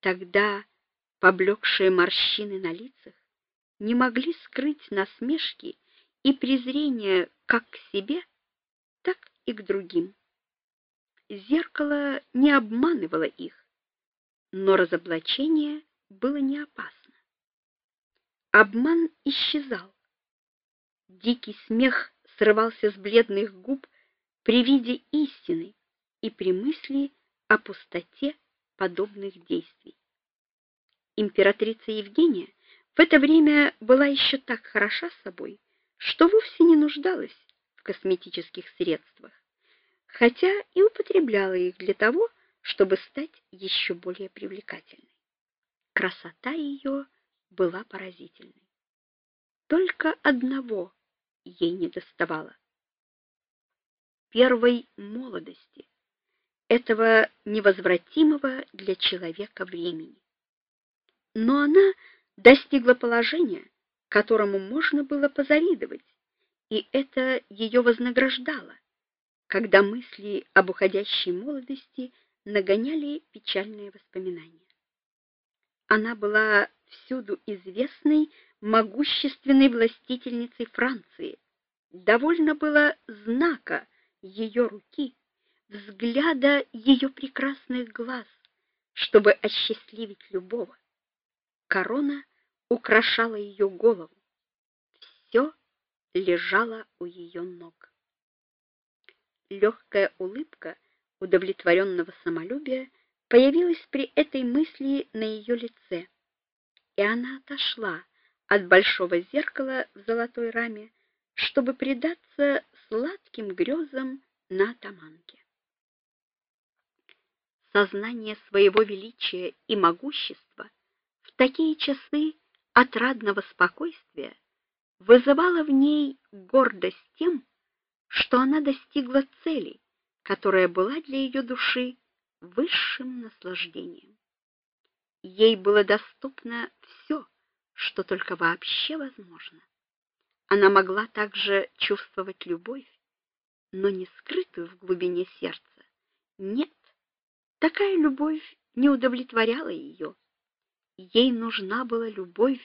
Тогда поблекшие морщины на лицах не могли скрыть насмешки и презрения как к себе, так и к другим. Зеркало не обманывало их, но разоблачение было не опасно. Обман исчезал. Дикий смех срывался с бледных губ при виде истины и при мысли о пустоте подобных действий. Императрица Евгения в это время была еще так хороша собой, что вовсе не нуждалась в косметических средствах, хотя и употребляла их для того, чтобы стать еще более привлекательной. Красота ее была поразительной. Только одного ей не доставало первой молодости, этого невозвратимого для человека времени. Но она достигла положения, которому можно было позавидовать, и это ее вознаграждало, когда мысли об уходящей молодости нагоняли печальные воспоминания. Она была всюду известной, могущественной властительницей Франции. Довольно было знака ее руки, взгляда ее прекрасных глаз, чтобы осчастливить любого. Корона украшала ее голову. Все лежало у ее ног. Легкая улыбка удовлетворенного самолюбия появилась при этой мысли на ее лице, и она отошла от большого зеркала в золотой раме, чтобы предаться сладким грезам на таманке. Сознание своего величия и могущества в такие часы отрадного спокойствия вызывало в ней гордость тем, что она достигла цели, которая была для ее души высшим наслаждением. Ей было доступно все, что только вообще возможно. Она могла также чувствовать любовь, но не скрытую в глубине сердца. Нет, такая любовь не удовлетворяла ее. Ей нужна была любовь,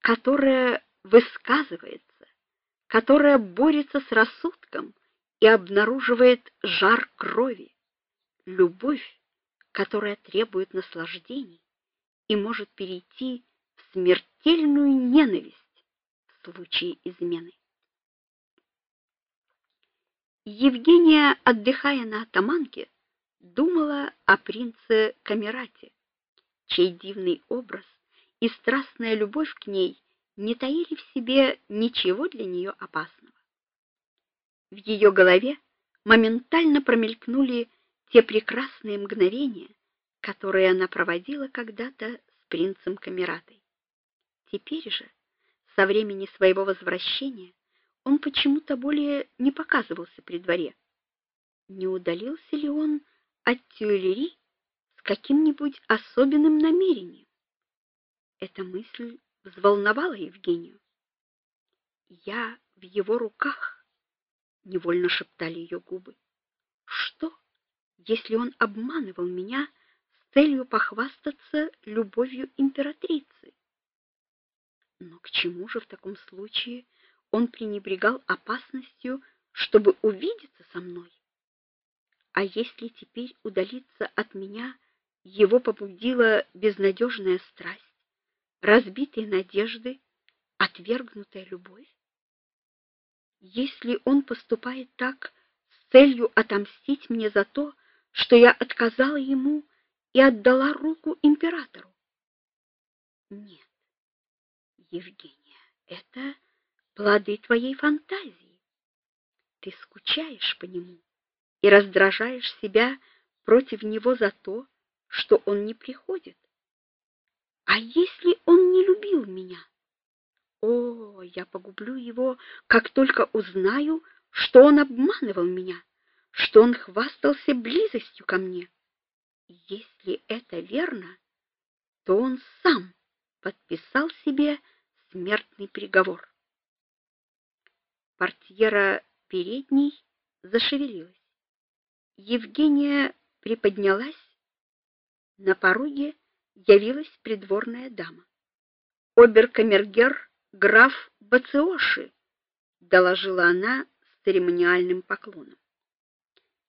которая высказывается, которая борется с рассудком и обнаруживает жар крови, любовь, которая требует наслаждений и может перейти в смертельную ненависть в случае измены. Евгения, отдыхая на атаманке, думала о принце Камерате, чей дивный образ и страстная любовь к ней не таили в себе ничего для нее опасного. В ее голове моментально промелькнули те прекрасные мгновения, которые она проводила когда-то с принцем Камератой. Теперь же со времени своего возвращения он почему-то более не показывался при дворе. Не удалился ли он от Тюильри с каким-нибудь особенным намерением? Эта мысль взволновала Евгению. Я в его руках, невольно шептали ее губы. Что, если он обманывал меня с целью похвастаться любовью императрицы? Но к чему же в таком случае он пренебрегал опасностью, чтобы увидеться со мной? А если теперь удалиться от меня его побудила безнадежная страсть, разбитые надежды, отвергнутая любовь? Если он поступает так с целью отомстить мне за то, что я отказала ему и отдала руку императору? Нет. Евгения, это плоды твоей фантазии. Ты скучаешь по нему и раздражаешь себя против него за то, что он не приходит. А если он не любил меня? О, я погублю его, как только узнаю, что он обманывал меня, что он хвастался близостью ко мне. Если это верно, то он сам подписал себе смертный приговор. Портьера передней зашевелилась. Евгения приподнялась, На пороге явилась придворная дама. Обер-камергер граф Бациоши, доложила она с церемониальным поклоном.